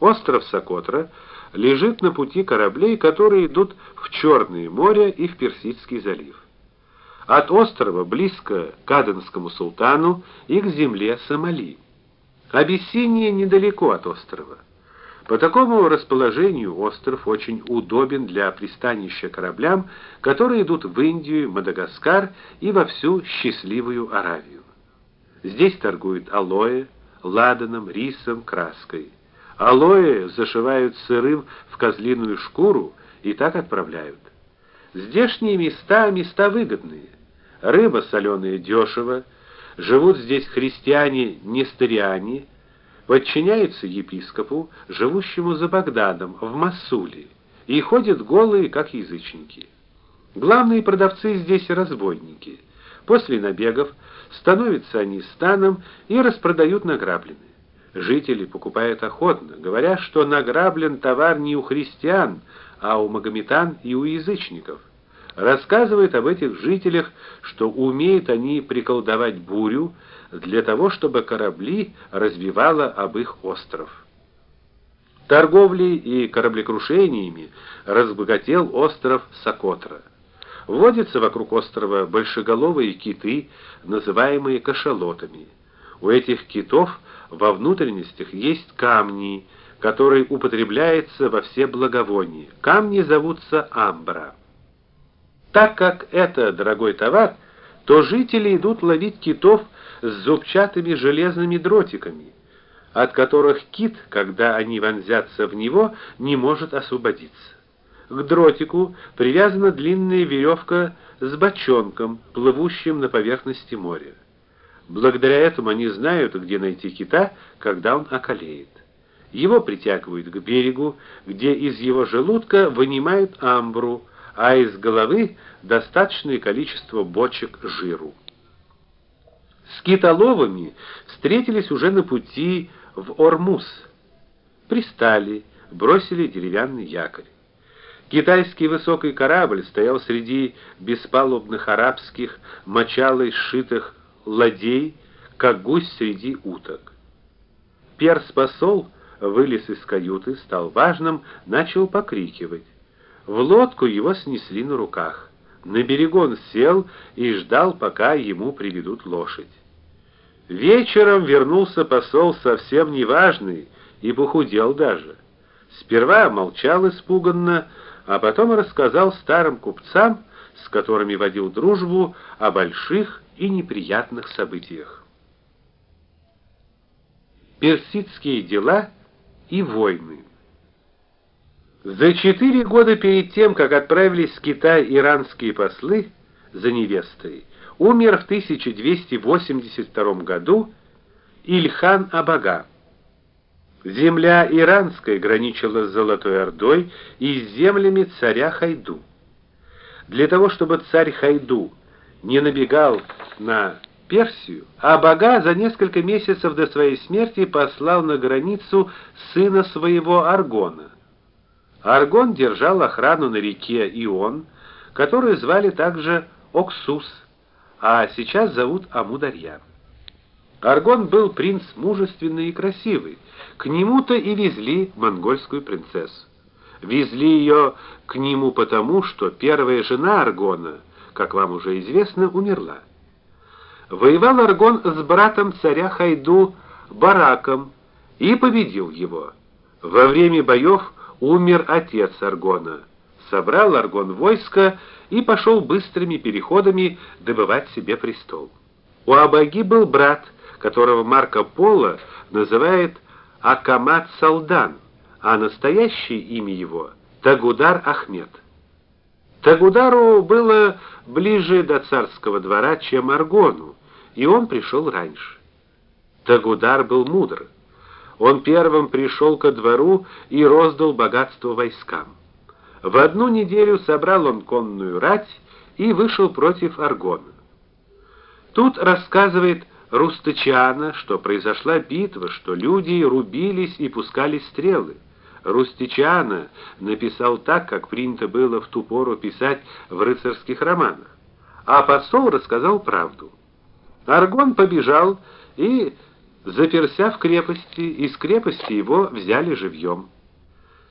Остров Сокотра лежит на пути кораблей, которые идут в Черное море и в Персидский залив. От острова близко к Аденскому султану и к земле Сомали. Абиссиния недалеко от острова. По такому расположению остров очень удобен для пристанища кораблям, которые идут в Индию, Мадагаскар и во всю счастливую Аравию. Здесь торгуют алоэ, ладаном, рисом, краской. Алоэ зашивают сырым в козлиную шкуру и так отправляют. Здешние места места выгодные. Рыба соленая дешево, живут здесь христиане-несториане, подчиняются епископу, живущему за Багдадом в Масуле, и ходят голые, как язычники. Главные продавцы здесь разбойники. После набегов становятся они станом и распродают награбленное. Жители покупают охотно, говоря, что награблен товар не у христиан, а у магометан и у язычников. Рассказывает об этих жителях, что умеют они приколдовать бурю, для того, чтобы корабли разбивало об их остров. Торговлей и кораблекрушениями разбогател остров Сокотра. Водятся вокруг острова большеголовые киты, называемые кашалотами. У этих китов во внутренностях есть камни, которые употребляются во все благовония. Камни зовутся амбра. Так как это дорогой товар, то жители идут ловить китов с зубчатыми железными дротиками, от которых кит, когда они вонзятся в него, не может освободиться. К дротику привязана длинная веревка с бочонком, плывущим на поверхности моря. Благодаря этому они знают, где найти кита, когда он околеет. Его притягивают к берегу, где из его желудка вынимают амбру, а из головы достаточное количество бочек жиру. С китоловами встретились уже на пути в Ормуз. Пристали, бросили деревянный якорь. Китайский высокий корабль стоял среди беспалубных арабских мочалой сшитых ладей, как гусь среди уток. Перс-посол вылез из каюты, стал важным, начал покрикивать. В лодку его снесли на руках. На берегу он сел и ждал, пока ему приведут лошадь. Вечером вернулся посол совсем неважный и похудел даже. Сперва молчал испуганно, а потом рассказал старым купцам, с которыми водил дружбу, о больших и неприятных событиях. Персидские дела и войны. За четыре года перед тем, как отправились в Китай иранские послы за невестой, умер в 1282 году Ильхан Абага. Земля иранская граничила с Золотой Ордой и с землями царя Хайду. Для того, чтобы царь Хайду не набегал на Персию, Абага за несколько месяцев до своей смерти послал на границу сына своего Аргона. Аргон держал охрану на реке Ион, которую звали также Оксус а сейчас зовут Амударья. Аргон был принц мужественный и красивый. К нему-то и везли монгольскую принцессу. Везли ее к нему потому, что первая жена Аргона, как вам уже известно, умерла. Воевал Аргон с братом царя Хайду Бараком и победил его. Во время боев умер отец Аргона. Собрал Аргон войско и пошел быстрыми переходами добывать себе престол. У Абаги был брат, которого Марко Поло называет Акамат Салдан, а настоящее имя его Тагудар Ахмед. Тагудару было ближе до царского двора, чем Аргону, и он пришел раньше. Тагудар был мудр. Он первым пришел ко двору и роздал богатство войскам. В одну неделю собрал он конную рать и вышел против Аргона. Тут рассказывает Рустычана, что произошла битва, что люди рубились и пускали стрелы. Рустичана написал так, как принято было в ту пору писать в рыцарских романах. А посол рассказал правду. Аргон побежал и заперся в крепости, из крепости его взяли живьем.